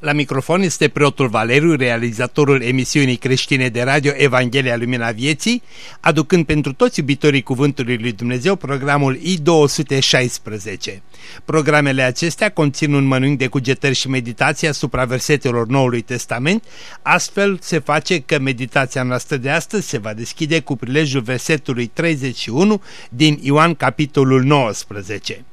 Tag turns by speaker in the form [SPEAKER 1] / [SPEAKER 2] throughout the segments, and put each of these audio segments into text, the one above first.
[SPEAKER 1] la microfon este preotul Valeriu, realizatorul emisiunii creștine de radio Evanghelia Lumina Vieții, aducând pentru toți iubitorii Cuvântului Lui Dumnezeu programul I-216. Programele acestea conțin un mănânc de cugetări și meditații asupra versetelor Noului Testament, astfel se face că meditația noastră de astăzi se va deschide cu prilejul versetului 31 din Ioan capitolul 19.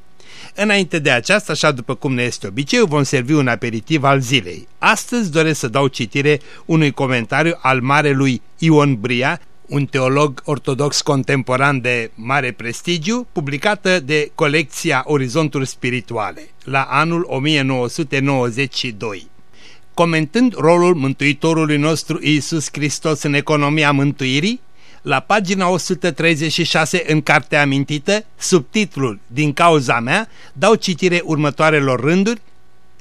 [SPEAKER 1] Înainte de aceasta, așa după cum ne este obiceiul, vom servi un aperitiv al zilei. Astăzi doresc să dau citire unui comentariu al marelui Ion Bria, un teolog ortodox contemporan de mare prestigiu, publicată de colecția Orizonturi Spirituale, la anul 1992. Comentând rolul Mântuitorului nostru Iisus Hristos în economia mântuirii, la pagina 136 în cartea amintită, subtitlul Din cauza mea, dau citire următoarelor rânduri,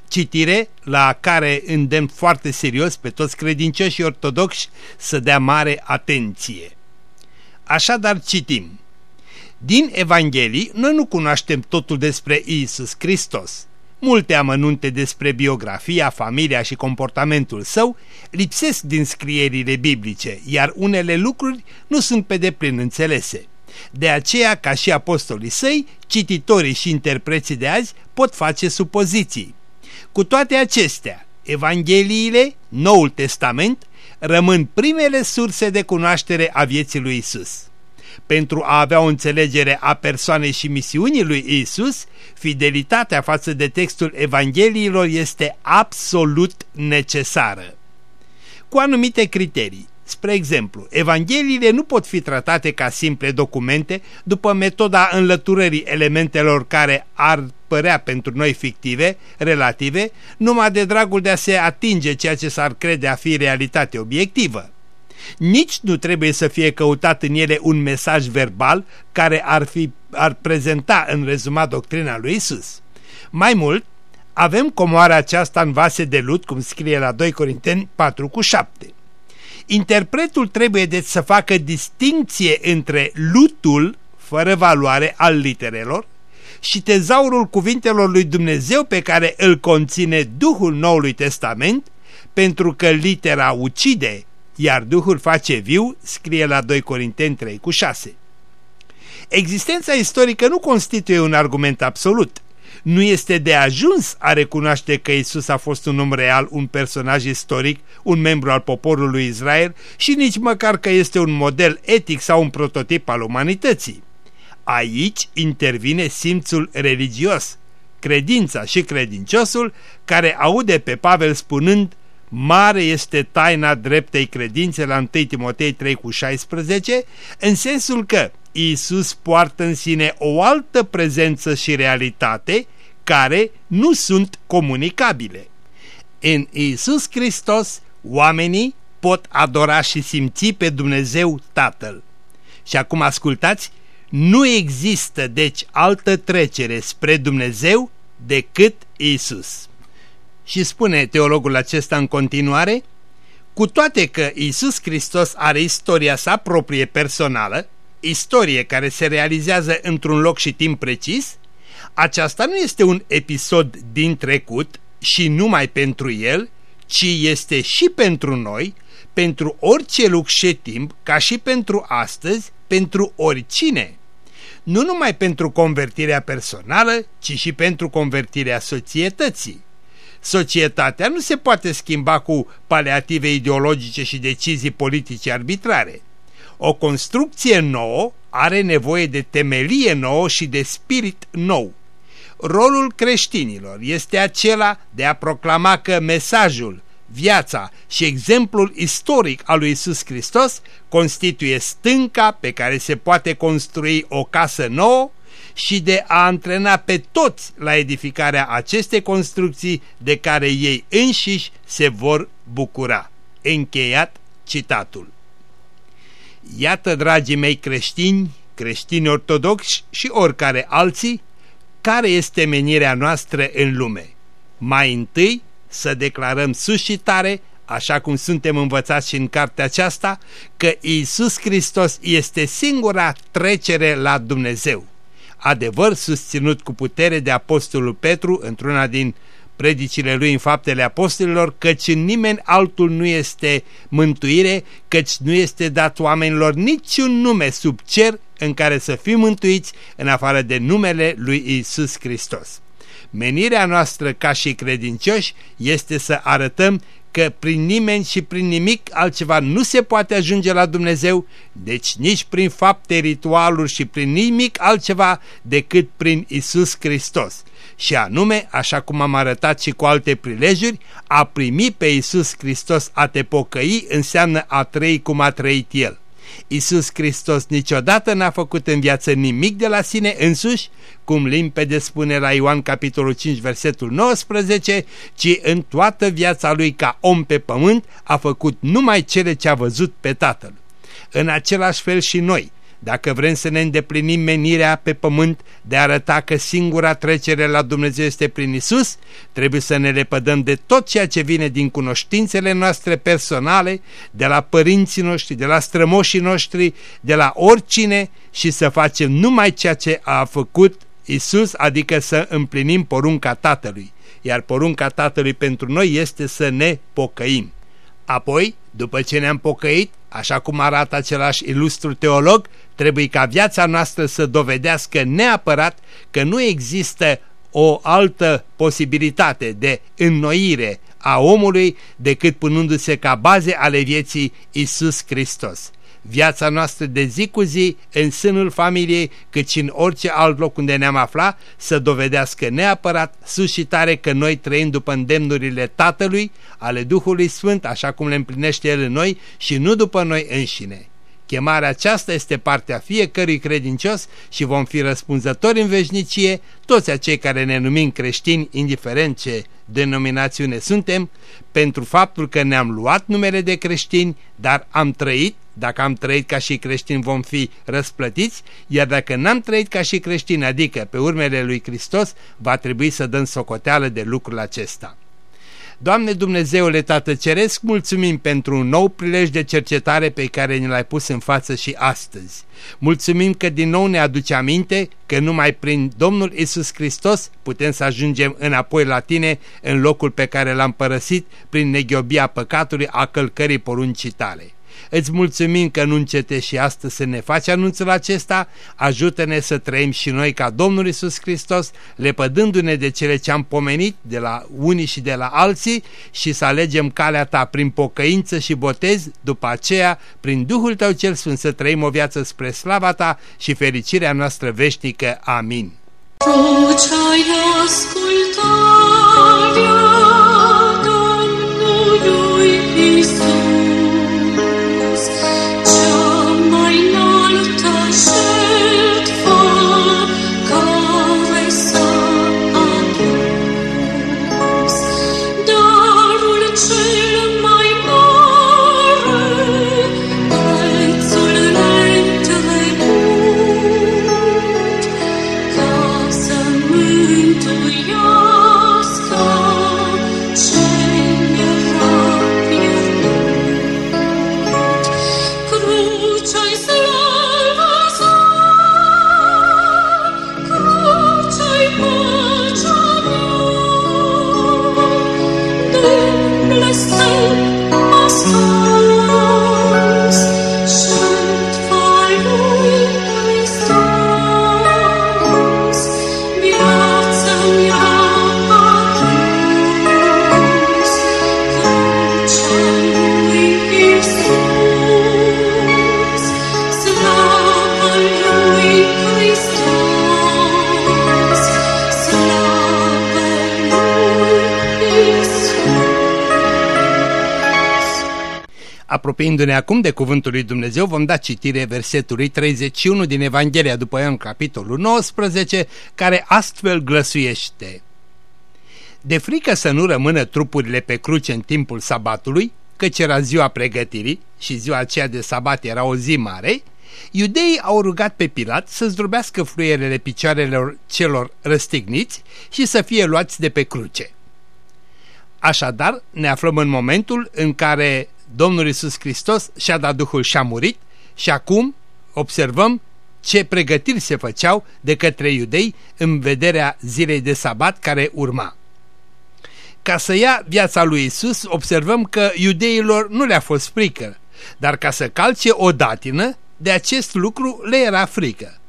[SPEAKER 1] citire la care îndemn foarte serios pe toți credincioșii ortodoxi să dea mare atenție. Așadar citim. Din Evanghelii, noi nu cunoaștem totul despre Isus Hristos. Multe amănunte despre biografia, familia și comportamentul său lipsesc din scrierile biblice, iar unele lucruri nu sunt pe deplin înțelese. De aceea, ca și apostolii săi, cititorii și interpreții de azi pot face supoziții. Cu toate acestea, Evangheliile, Noul Testament, rămân primele surse de cunoaștere a vieții lui Isus. Pentru a avea o înțelegere a persoanei și misiunii lui Isus, fidelitatea față de textul Evangheliilor este absolut necesară. Cu anumite criterii. Spre exemplu, Evangheliile nu pot fi tratate ca simple documente după metoda înlăturării elementelor care ar părea pentru noi fictive, relative, numai de dragul de a se atinge ceea ce s-ar crede a fi realitate obiectivă. Nici nu trebuie să fie căutat în ele un mesaj verbal care ar, fi, ar prezenta în rezumat doctrina lui Isus. Mai mult, avem comoara aceasta în vase de lut, cum scrie la 2 Corinteni 4 cu 7. Interpretul trebuie deci să facă distinție între lutul, fără valoare, al literelor, și tezaurul cuvintelor lui Dumnezeu pe care îl conține Duhul Noului Testament, pentru că litera ucide, iar Duhul face viu, scrie la 2 Corinteni 3 cu 6. Existența istorică nu constituie un argument absolut. Nu este de ajuns a recunoaște că Isus a fost un om real, un personaj istoric, un membru al poporului Israel și nici măcar că este un model etic sau un prototip al umanității. Aici intervine simțul religios, credința și credinciosul care aude pe Pavel spunând Mare este taina dreptei credințe la 1 Timotei 3 cu 16, în sensul că Isus poartă în sine o altă prezență și realitate care nu sunt comunicabile. În Isus Hristos, oamenii pot adora și simți pe Dumnezeu Tatăl. Și acum ascultați, nu există deci altă trecere spre Dumnezeu decât Isus. Și spune teologul acesta în continuare, cu toate că Isus Hristos are istoria sa proprie personală, istorie care se realizează într-un loc și timp precis, aceasta nu este un episod din trecut și numai pentru el, ci este și pentru noi, pentru orice loc și timp, ca și pentru astăzi, pentru oricine. Nu numai pentru convertirea personală, ci și pentru convertirea societății. Societatea nu se poate schimba cu paliative ideologice și decizii politice arbitrare. O construcție nouă are nevoie de temelie nouă și de spirit nou. Rolul creștinilor este acela de a proclama că mesajul, viața și exemplul istoric al lui Isus Hristos constituie stânca pe care se poate construi o casă nouă și de a antrena pe toți la edificarea acestei construcții de care ei înșiși se vor bucura. Încheiat citatul. Iată, dragii mei creștini, creștini ortodoxi și oricare alții, care este menirea noastră în lume. Mai întâi să declarăm sus și tare, așa cum suntem învățați și în cartea aceasta, că Isus Hristos este singura trecere la Dumnezeu. Adevăr susținut cu putere de Apostolul Petru într-una din predicile lui în faptele apostolilor, căci în nimeni altul nu este mântuire, căci nu este dat oamenilor niciun nume sub cer în care să fim mântuiți în afară de numele lui Isus Hristos. Menirea noastră ca și credincioși este să arătăm că prin nimeni și prin nimic altceva nu se poate ajunge la Dumnezeu, deci nici prin fapte, ritualuri și prin nimic altceva decât prin Isus Hristos. Și anume, așa cum am arătat și cu alte prilejuri, a primi pe Isus Hristos a te pocăi înseamnă a trăi cum a trăit El. Isus Hristos niciodată n-a făcut în viață nimic de la sine însuși, cum limpede spune la Ioan capitolul 5 versetul 19, ci în toată viața lui ca om pe pământ a făcut numai cele ce a văzut pe Tatăl. În același fel și noi, dacă vrem să ne îndeplinim menirea pe pământ de a arăta că singura trecere la Dumnezeu este prin Isus, trebuie să ne lepădăm de tot ceea ce vine din cunoștințele noastre personale, de la părinții noștri, de la strămoșii noștri, de la oricine și să facem numai ceea ce a făcut Isus, adică să împlinim porunca Tatălui. Iar porunca Tatălui pentru noi este să ne pocăim. Apoi, după ce ne-am pocăit, așa cum arată același ilustru teolog, trebuie ca viața noastră să dovedească neapărat că nu există o altă posibilitate de înnoire a omului decât punându-se ca baze ale vieții Isus Hristos viața noastră de zi cu zi, în sânul familiei, cât și în orice alt loc unde ne-am aflat, să dovedească neapărat sus și tare că noi trăim după îndemnurile Tatălui, ale Duhului Sfânt, așa cum le împlinește El în noi și nu după noi înșine. Chemarea aceasta este partea fiecărui credincios și vom fi răspunzători în veșnicie, toți acei care ne numim creștini, indiferent ce denominațiune suntem, pentru faptul că ne-am luat numele de creștini, dar am trăit, dacă am trăit ca și creștini vom fi răsplătiți, iar dacă n-am trăit ca și creștini, adică pe urmele lui Hristos, va trebui să dăm socoteală de lucrul acesta. Doamne Dumnezeule Tată Ceresc, mulțumim pentru un nou prilej de cercetare pe care ne l-ai pus în față și astăzi. Mulțumim că din nou ne aduce aminte că numai prin Domnul Isus Hristos putem să ajungem înapoi la Tine în locul pe care l-am părăsit prin neghiobia păcatului a călcării poruncii Tale. Îți mulțumim că nu încete și astăzi să ne faci anunțul acesta, ajută-ne să trăim și noi ca Domnul Isus Hristos, lepădându-ne de cele ce am pomenit de la unii și de la alții și să alegem calea ta prin pocăință și botez, după aceea, prin Duhul tău cel Sfânt, să trăim o viață spre slava ta și fericirea noastră veșnică. Amin. Tu ce-ai ascultat, Domnului Iisus, Apropiindu-ne acum de cuvântul lui Dumnezeu, vom da citire versetului 31 din Evanghelia după Ioan, capitolul 19, care astfel glăsuiește. De frică să nu rămână trupurile pe cruce în timpul sabatului, căci era ziua pregătirii și ziua aceea de sabat era o zi mare, iudeii au rugat pe Pilat să zdrobească fluierele picioarelor celor răstigniți și să fie luați de pe cruce. Așadar, ne aflăm în momentul în care Domnul Isus Hristos și-a dat Duhul și a murit și acum observăm ce pregătiri se făceau de către iudei în vederea zilei de sabat care urma. Ca să ia viața lui Isus, observăm că iudeilor nu le-a fost frică, dar ca să calce o datină, de acest lucru le era frică.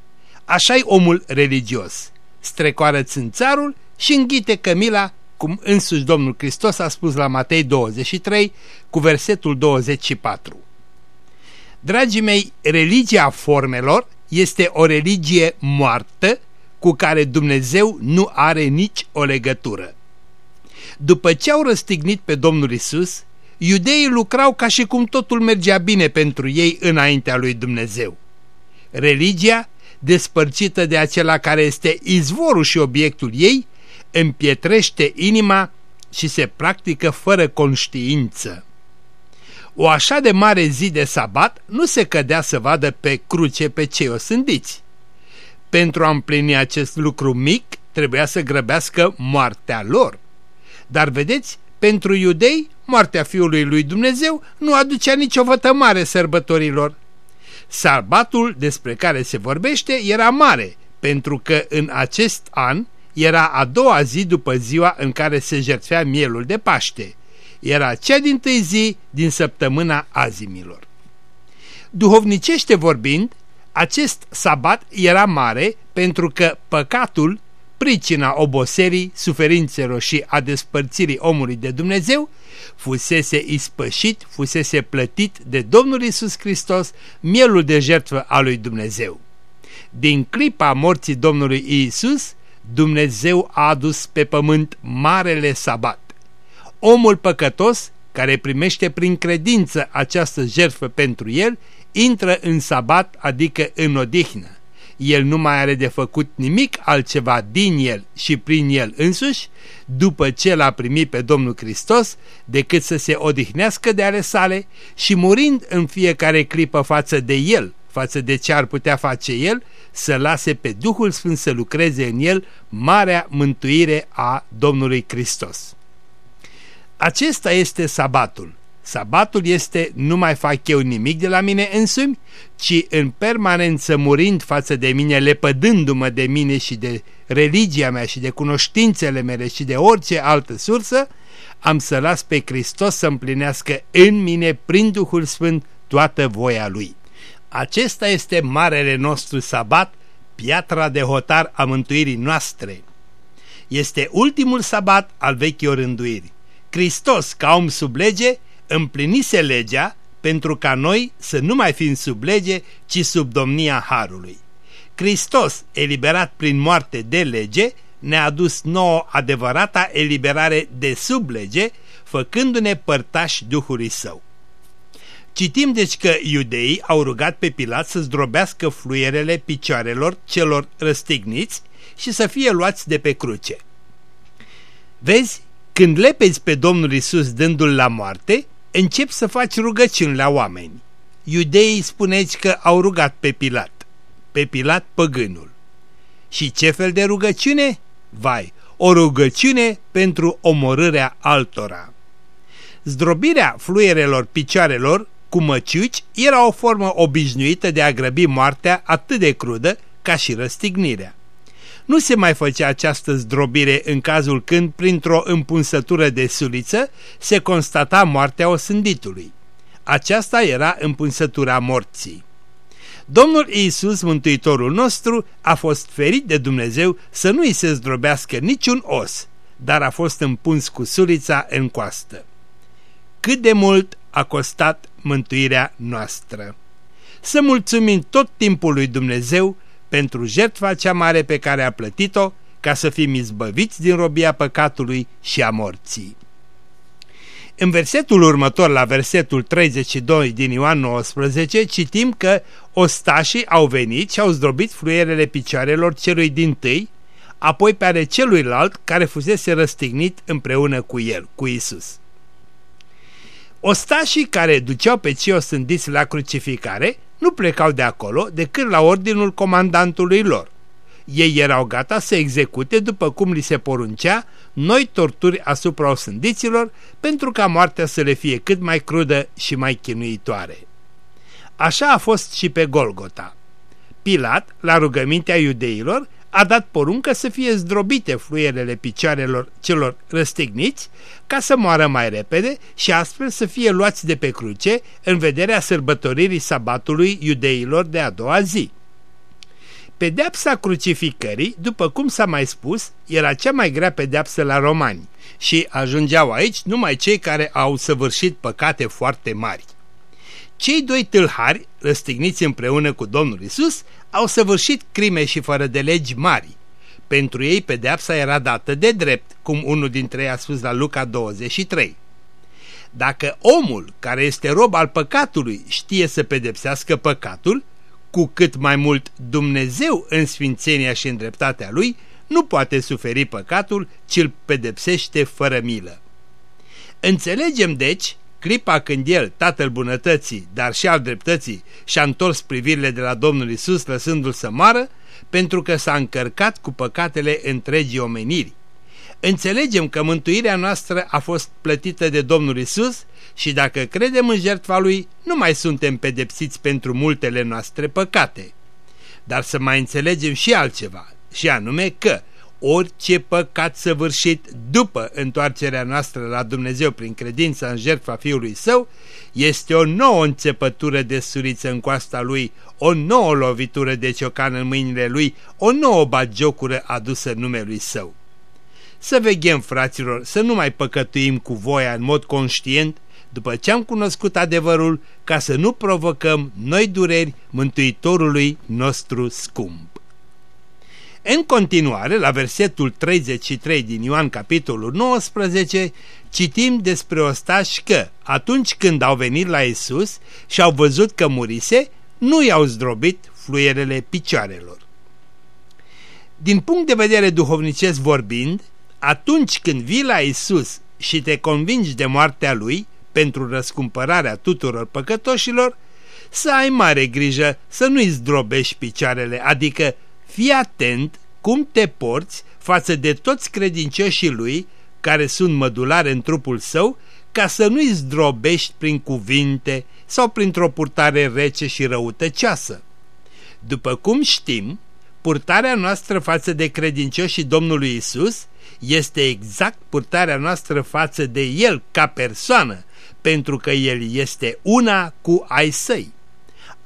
[SPEAKER 1] Așa-i omul religios. Strecoară țânțarul și înghite cămila cum însuși Domnul Hristos a spus la Matei 23 cu versetul 24. Dragii mei, religia formelor este o religie moartă cu care Dumnezeu nu are nici o legătură. După ce au răstignit pe Domnul Isus, iudeii lucrau ca și cum totul mergea bine pentru ei înaintea lui Dumnezeu. Religia, despărțită de acela care este izvorul și obiectul ei, împietrește inima și se practică fără conștiință. O așa de mare zi de sabat nu se cădea să vadă pe cruce pe cei osândiți. Pentru a împlini acest lucru mic, trebuia să grăbească moartea lor. Dar vedeți, pentru iudei, moartea Fiului lui Dumnezeu nu aducea nicio vătămare sărbătorilor. Sabatul despre care se vorbește era mare, pentru că în acest an era a doua zi după ziua în care se jertfea mielul de Paște. Era cea din tâi zi din săptămâna azimilor. Duhovnicește vorbind, acest sabat era mare pentru că păcatul, pricina oboserii, suferințelor și a despărțirii omului de Dumnezeu, fusese ispășit, fusese plătit de Domnul Isus Hristos, mielul de jertfă a lui Dumnezeu. Din clipa morții Domnului Isus, Dumnezeu a adus pe pământ marele sabat. Omul păcătos, care primește prin credință această jertfă pentru el, intră în sabat, adică în odihnă. El nu mai are de făcut nimic altceva din el și prin el însuși, după ce l-a primit pe Domnul Hristos, decât să se odihnească de ale sale și murind în fiecare clipă față de el, față de ce ar putea face el, să lase pe Duhul Sfânt să lucreze în el marea mântuire a Domnului Hristos. Acesta este sabatul. Sabatul este nu mai fac eu nimic de la mine însumi, ci în permanență murind față de mine, lepădându-mă de mine și de religia mea și de cunoștințele mele și de orice altă sursă, am să las pe Hristos să împlinească în mine, prin Duhul Sfânt, toată voia Lui. Acesta este marele nostru sabat, piatra de hotar a mântuirii noastre. Este ultimul sabat al vechii rânduiri. Hristos, ca om sub lege, împlinise legea pentru ca noi să nu mai fim sub lege, ci sub domnia Harului. Hristos, eliberat prin moarte de lege, ne-a adus nouă adevărata eliberare de sub lege, făcându-ne părtași Duhului Său. Citim deci că iudeii au rugat pe Pilat să zdrobească fluierele picioarelor celor răstigniți și să fie luați de pe cruce. Vezi, când lepezi pe Domnul Isus dându-l la moarte, încep să faci rugăciuni la oameni. Iudeii spuneți că au rugat pe Pilat, pe Pilat păgânul. Și ce fel de rugăciune? Vai, o rugăciune pentru omorârea altora. Zdrobirea fluierelor picioarelor cu măciuci era o formă obișnuită de a grăbi moartea atât de crudă ca și răstignirea. Nu se mai făcea această zdrobire în cazul când, printr-o împunsătură de suliță, se constata moartea osânditului. Aceasta era împunsătura morții. Domnul Iisus, Mântuitorul nostru, a fost ferit de Dumnezeu să nu îi se zdrobească niciun os, dar a fost împuns cu sulița în coastă. Cât de mult a costat mântuirea noastră. Să mulțumim tot timpul lui Dumnezeu pentru jertfa cea mare pe care a plătit-o ca să fim izbăviți din robia păcatului și a morții. În versetul următor, la versetul 32 din Ioan 19, citim că ostașii au venit și au zdrobit fluierele picioarelor celui din tâi, apoi pe ale celuilalt care fusese răstignit împreună cu el, cu Isus. Ostașii care duceau pe cei osândiți la crucificare nu plecau de acolo decât la ordinul comandantului lor. Ei erau gata să execute, după cum li se poruncea, noi torturi asupra osândiților pentru ca moartea să le fie cât mai crudă și mai chinuitoare. Așa a fost și pe Golgota. Pilat, la rugămintea iudeilor, a dat poruncă să fie zdrobite fluierele picioarelor celor răstigniți ca să moară mai repede și astfel să fie luați de pe cruce în vederea sărbătoririi sabatului iudeilor de a doua zi. Pedeapsa crucificării, după cum s-a mai spus, era cea mai grea pedeapsă la romani și ajungeau aici numai cei care au săvârșit păcate foarte mari. Cei doi tâlhari, răstigniți împreună cu Domnul Isus, au săvârșit crime și fără de legi mari. Pentru ei pedeapsa era dată de drept, cum unul dintre ei a spus la Luca 23. Dacă omul, care este rob al păcatului, știe să pedepsească păcatul, cu cât mai mult Dumnezeu în sfințenia și în dreptatea lui nu poate suferi păcatul, ci îl pedepsește fără milă. Înțelegem deci clipa când el, tatăl bunătății, dar și al dreptății, și-a întors privirile de la Domnul Isus lăsându-l să moară, pentru că s-a încărcat cu păcatele întregii omeniri. Înțelegem că mântuirea noastră a fost plătită de Domnul Isus și dacă credem în jertfa Lui, nu mai suntem pedepsiți pentru multele noastre păcate. Dar să mai înțelegem și altceva, și anume că orice păcat săvârșit după întoarcerea noastră la Dumnezeu prin credința în jertfa Fiului Său, este o nouă înțepătură de suriță în coasta Lui, o nouă lovitură de ciocan în mâinile Lui, o nouă bagiocură adusă numelui Său. Să veghem, fraților, să nu mai păcătuim cu voia în mod conștient, după ce am cunoscut adevărul, ca să nu provocăm noi dureri Mântuitorului nostru scump. În continuare, la versetul 33 din Ioan capitolul 19, citim despre ostași că, atunci când au venit la Isus și au văzut că murise, nu i-au zdrobit fluierele picioarelor. Din punct de vedere duhovnicesc vorbind, atunci când vii la Isus și te convingi de moartea Lui pentru răscumpărarea tuturor păcătoșilor, să ai mare grijă să nu-i zdrobești picioarele, adică fii atent cum te porți față de toți credincioșii lui care sunt mădulare în trupul său ca să nu-i zdrobești prin cuvinte sau printr-o purtare rece și răutăcioasă. După cum știm, purtarea noastră față de credincioșii Domnului Isus este exact purtarea noastră față de El ca persoană, pentru că El este una cu ai săi.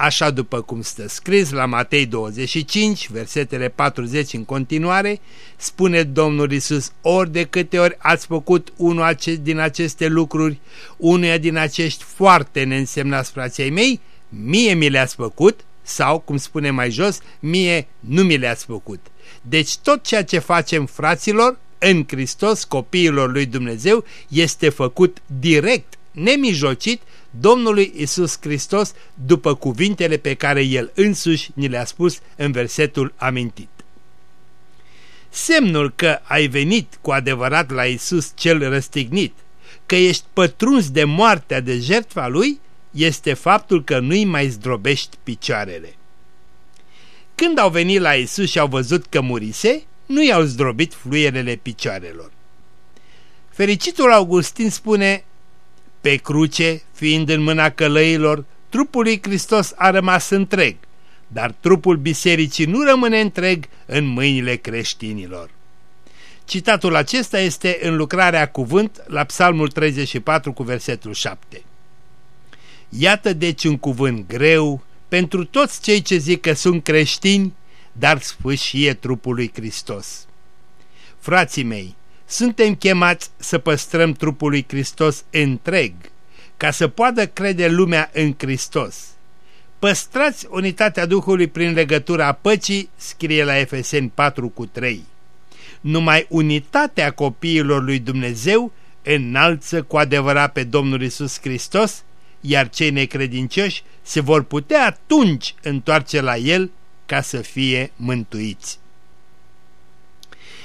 [SPEAKER 1] Așa după cum stă scris la Matei 25, versetele 40 în continuare, spune Domnul Isus, ori de câte ori ați făcut unul din aceste lucruri, unuia din acești foarte neînsemnați frații mei, mie mi le-ați făcut, sau, cum spune mai jos, mie nu mi le-ați făcut. Deci tot ceea ce facem fraților, în Hristos, copiilor lui Dumnezeu, este făcut direct, nemijocit, Domnului Isus Hristos după cuvintele pe care El însuși ni le-a spus în versetul amintit. Semnul că ai venit cu adevărat la Isus cel răstignit, că ești pătruns de moartea de jertfa Lui, este faptul că nu-i mai zdrobești picioarele. Când au venit la Isus și au văzut că murise, nu i-au zdrobit fluierele picioarelor. Fericitul Augustin spune, pe cruce, fiind în mâna călăilor, trupul lui Hristos a rămas întreg, dar trupul bisericii nu rămâne întreg în mâinile creștinilor. Citatul acesta este în lucrarea cuvânt la Psalmul 34 cu versetul 7. Iată deci un cuvânt greu pentru toți cei ce zic că sunt creștini, dar sfâșie trupul lui Hristos. Frații mei, suntem chemați să păstrăm trupul lui Hristos întreg, ca să poată crede lumea în Hristos. Păstrați unitatea Duhului prin legătura păcii, scrie la Efeseni 4 cu 3. Numai unitatea copiilor lui Dumnezeu înalță cu adevărat pe Domnul Isus Hristos, iar cei necredincioși se vor putea atunci întoarce la El ca să fie mântuiți.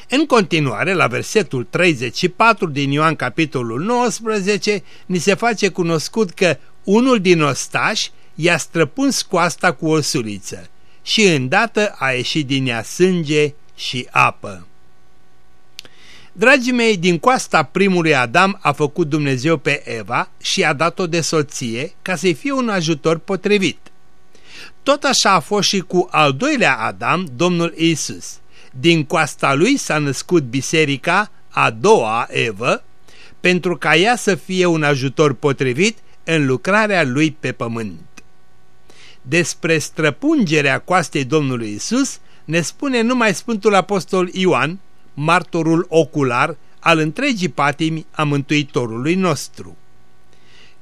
[SPEAKER 1] În continuare, la versetul 34 din Ioan capitolul 19, ni se face cunoscut că unul din ostași i-a străpuns coasta cu o suliță și îndată a ieșit din ea sânge și apă. Dragii mei, din coasta primului Adam a făcut Dumnezeu pe Eva și a dat-o de soție ca să-i fie un ajutor potrivit. Tot așa a fost și cu al doilea Adam, Domnul Isus. Din coasta lui s-a născut biserica, a doua Evă, pentru ca ea să fie un ajutor potrivit în lucrarea lui pe pământ. Despre străpungerea coastei Domnului Isus ne spune numai Sfântul Apostol Ioan, martorul ocular al întregii patimi a Mântuitorului nostru.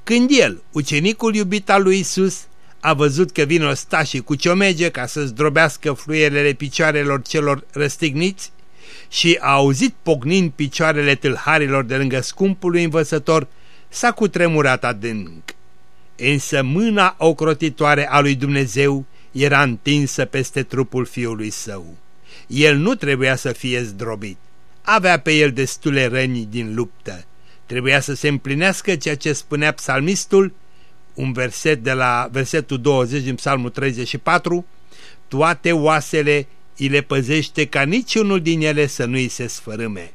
[SPEAKER 1] Când el, ucenicul iubit al lui Isus, a văzut că vin ostașii cu ciomege ca să zdrobească fluierele picioarelor celor răstigniți și a auzit pognind picioarele tâlharilor de lângă scumpul învățător, s-a cutremurat adânc. Însă mâna ocrotitoare a lui Dumnezeu era întinsă peste trupul fiului său. El nu trebuia să fie zdrobit. Avea pe el destule răni din luptă. Trebuia să se împlinească ceea ce spunea psalmistul, un verset de la versetul 20 din psalmul 34, toate oasele îi le păzește ca niciunul din ele să nu îi se sfărâme.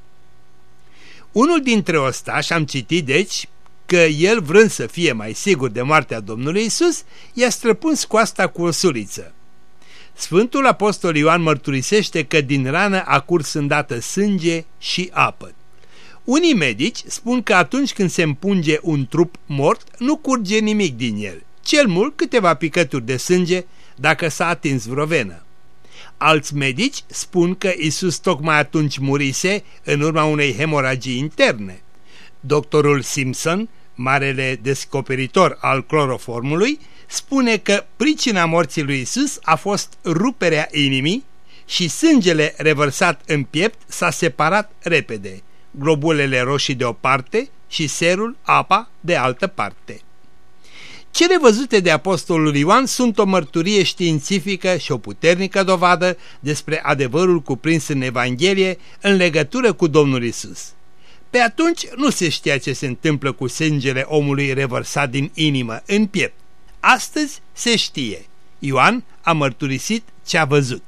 [SPEAKER 1] Unul dintre ostași, am citit deci, că el vrând să fie mai sigur de moartea Domnului Isus, i-a străpuns coasta cu o suliță. Sfântul Apostol Ioan mărturisește că din rană a curs îndată sânge și apă. Unii medici spun că atunci când se împunge un trup mort, nu curge nimic din el, cel mult câteva picături de sânge dacă s-a atins vreo venă. Alți medici spun că Isus tocmai atunci murise în urma unei hemoragii interne. Doctorul Simpson, marele descoperitor al cloroformului, spune că pricina morții lui Isus a fost ruperea inimii și sângele revărsat în piept s-a separat repede, globulele roșii de o parte și serul, apa, de altă parte. Cele văzute de apostolul Ioan sunt o mărturie științifică și o puternică dovadă despre adevărul cuprins în Evanghelie în legătură cu Domnul Isus. Pe atunci nu se știa ce se întâmplă cu sângele omului revărsat din inimă în piept. Astăzi se știe. Ioan a mărturisit ce a văzut.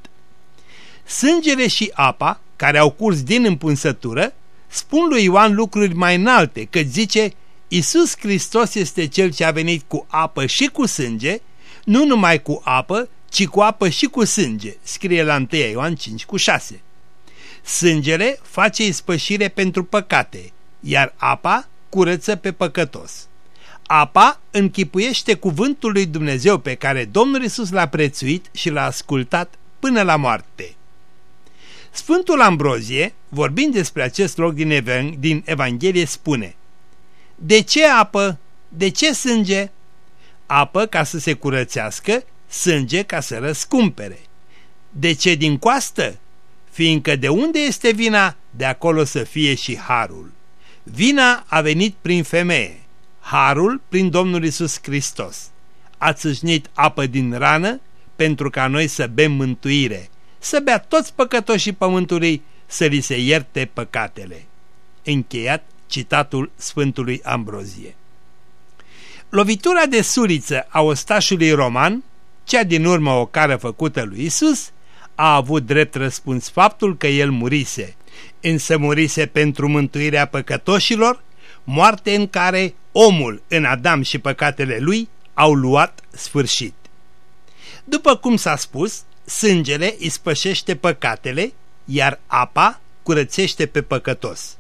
[SPEAKER 1] Sângele și apa, care au curs din împunsătură, spun lui Ioan lucruri mai înalte, că zice Iisus Hristos este Cel ce a venit cu apă și cu sânge, nu numai cu apă, ci cu apă și cu sânge, scrie la 1 Ioan 5 cu 6. Sângele face ispășire pentru păcate, iar apa curăță pe păcătos. Apa închipuiește cuvântul lui Dumnezeu pe care Domnul Isus l-a prețuit și l-a ascultat până la moarte. Sfântul Ambrozie, vorbind despre acest loc din, Evang din Evanghelie, spune De ce apă? De ce sânge? Apă ca să se curățească, sânge ca să răscumpere. De ce din coastă? Fiindcă de unde este vina, de acolo să fie și harul. Vina a venit prin femeie harul prin Domnul Isus Hristos. A țâșnit apă din rană pentru ca noi să bem mântuire, să bea toți păcătoșii pământului, să li se ierte păcatele. Încheiat citatul Sfântului Ambrozie. Lovitura de suriță a ostașului roman, cea din urmă o cară făcută lui Isus, a avut drept răspuns faptul că el murise, însă murise pentru mântuirea păcătoșilor, moarte în care omul în Adam și păcatele lui au luat sfârșit. După cum s-a spus, sângele ispășește păcatele, iar apa curățește pe păcătos.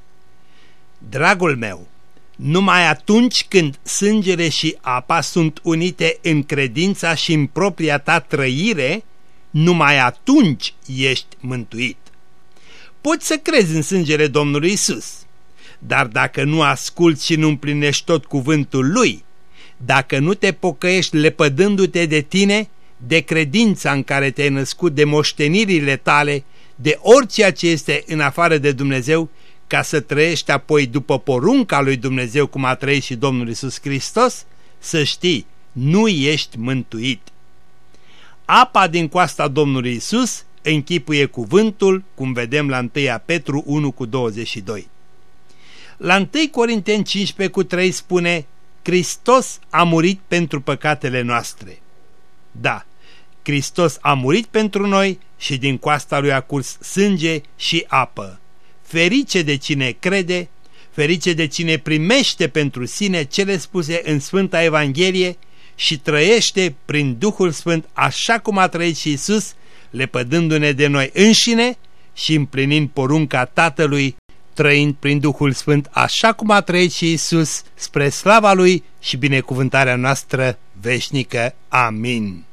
[SPEAKER 1] Dragul meu, numai atunci când sângele și apa sunt unite în credința și în propria ta trăire, numai atunci ești mântuit. Poți să crezi în sângele Domnului Isus, dar dacă nu asculți și nu împlinești tot cuvântul lui, dacă nu te pocăiești lepădându-te de tine, de credința în care te-ai născut, de moștenirile tale, de orice ce este în afară de Dumnezeu, ca să trăiești apoi după porunca lui Dumnezeu cum a trăit și Domnul Isus Hristos, să știi, nu ești mântuit. Apa din coasta Domnului Isus închipuie cuvântul, cum vedem la 1 Petru 1 cu 22. La 1 Corinteni 15 cu 3 spune, Hristos a murit pentru păcatele noastre. Da, Hristos a murit pentru noi și din coasta lui a curs sânge și apă. Ferice de cine crede, ferice de cine primește pentru sine cele spuse în Sfânta Evanghelie și trăiește prin Duhul Sfânt așa cum a trăit și Isus, lepădându-ne de noi înșine și împlinind porunca Tatălui, trăind prin Duhul Sfânt așa cum a trăit și Isus, spre slava Lui și binecuvântarea noastră veșnică. Amin.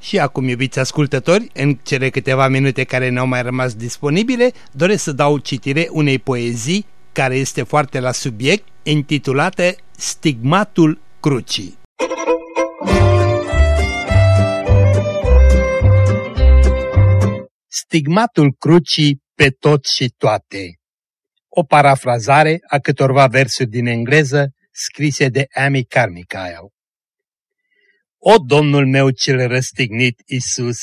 [SPEAKER 1] Și acum, iubiți ascultători, în cele câteva minute care ne-au mai rămas disponibile, doresc să dau citire unei poezii care este foarte la subiect, intitulată Stigmatul Crucii. Stigmatul crucii pe tot și toate O parafrazare a câtorva versuri din engleză scrise de Amy Carmichael. O, Domnul meu cel răstignit Isus,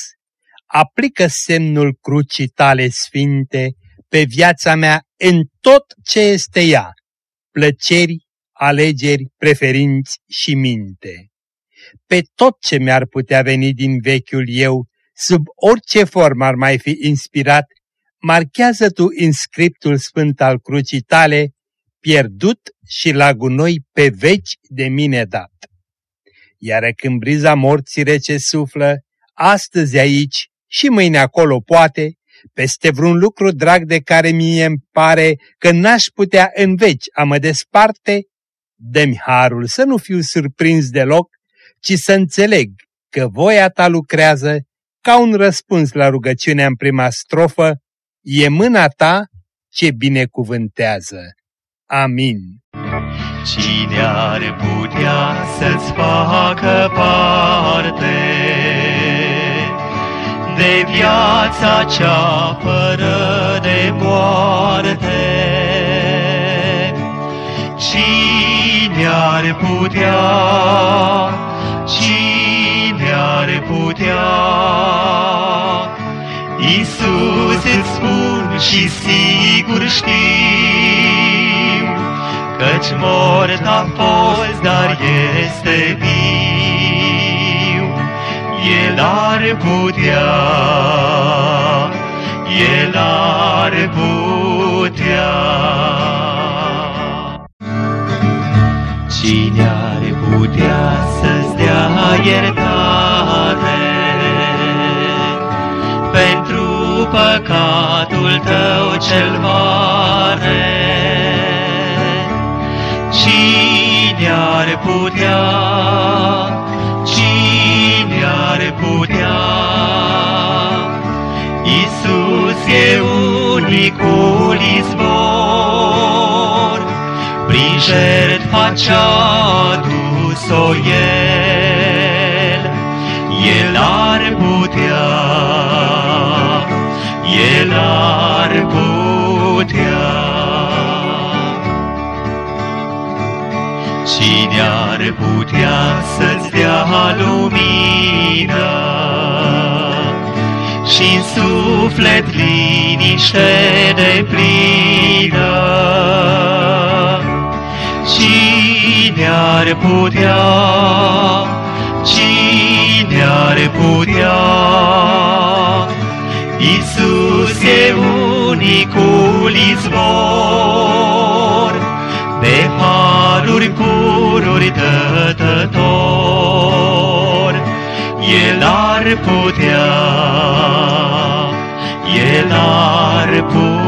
[SPEAKER 1] aplică semnul crucii tale sfinte pe viața mea în tot ce este ea, plăceri, alegeri, preferinți și minte. Pe tot ce mi-ar putea veni din vechiul eu, sub orice formă ar mai fi inspirat, marchează tu în scriptul sfânt al crucii tale, pierdut și la gunoi pe veci de mine dat. Iar când briza morții rece suflă, astăzi aici și mâine acolo poate, peste vreun lucru drag de care mie îmi pare că n-aș putea în veci a mă desparte, dă-mi harul să nu fiu surprins deloc, ci să înțeleg că voia ta lucrează ca un răspuns la rugăciunea în prima strofă, e mâna ta ce binecuvântează. Amin.
[SPEAKER 2] Cine ar putea să-ți facă parte de viața cea fără de moarte? Cine ar putea, cine ar putea? Iisus îți spun și sigur știu, Căci mort a fost, dar este viu. El ar putea, El ar putea. Cine ar putea să-ți dea iertare păcatul tău cel mare? Cine ar putea, cine ar putea? Iisus e unicul izvor, prin jertfa ce-a dus-o El, Cine ar putea să-ți dea lumină și în suflet liniște de plină? Cine ar putea, cine ar putea? Iisus e unicul izvor, de haruri pururi dătător. El ar putea, El ar putea.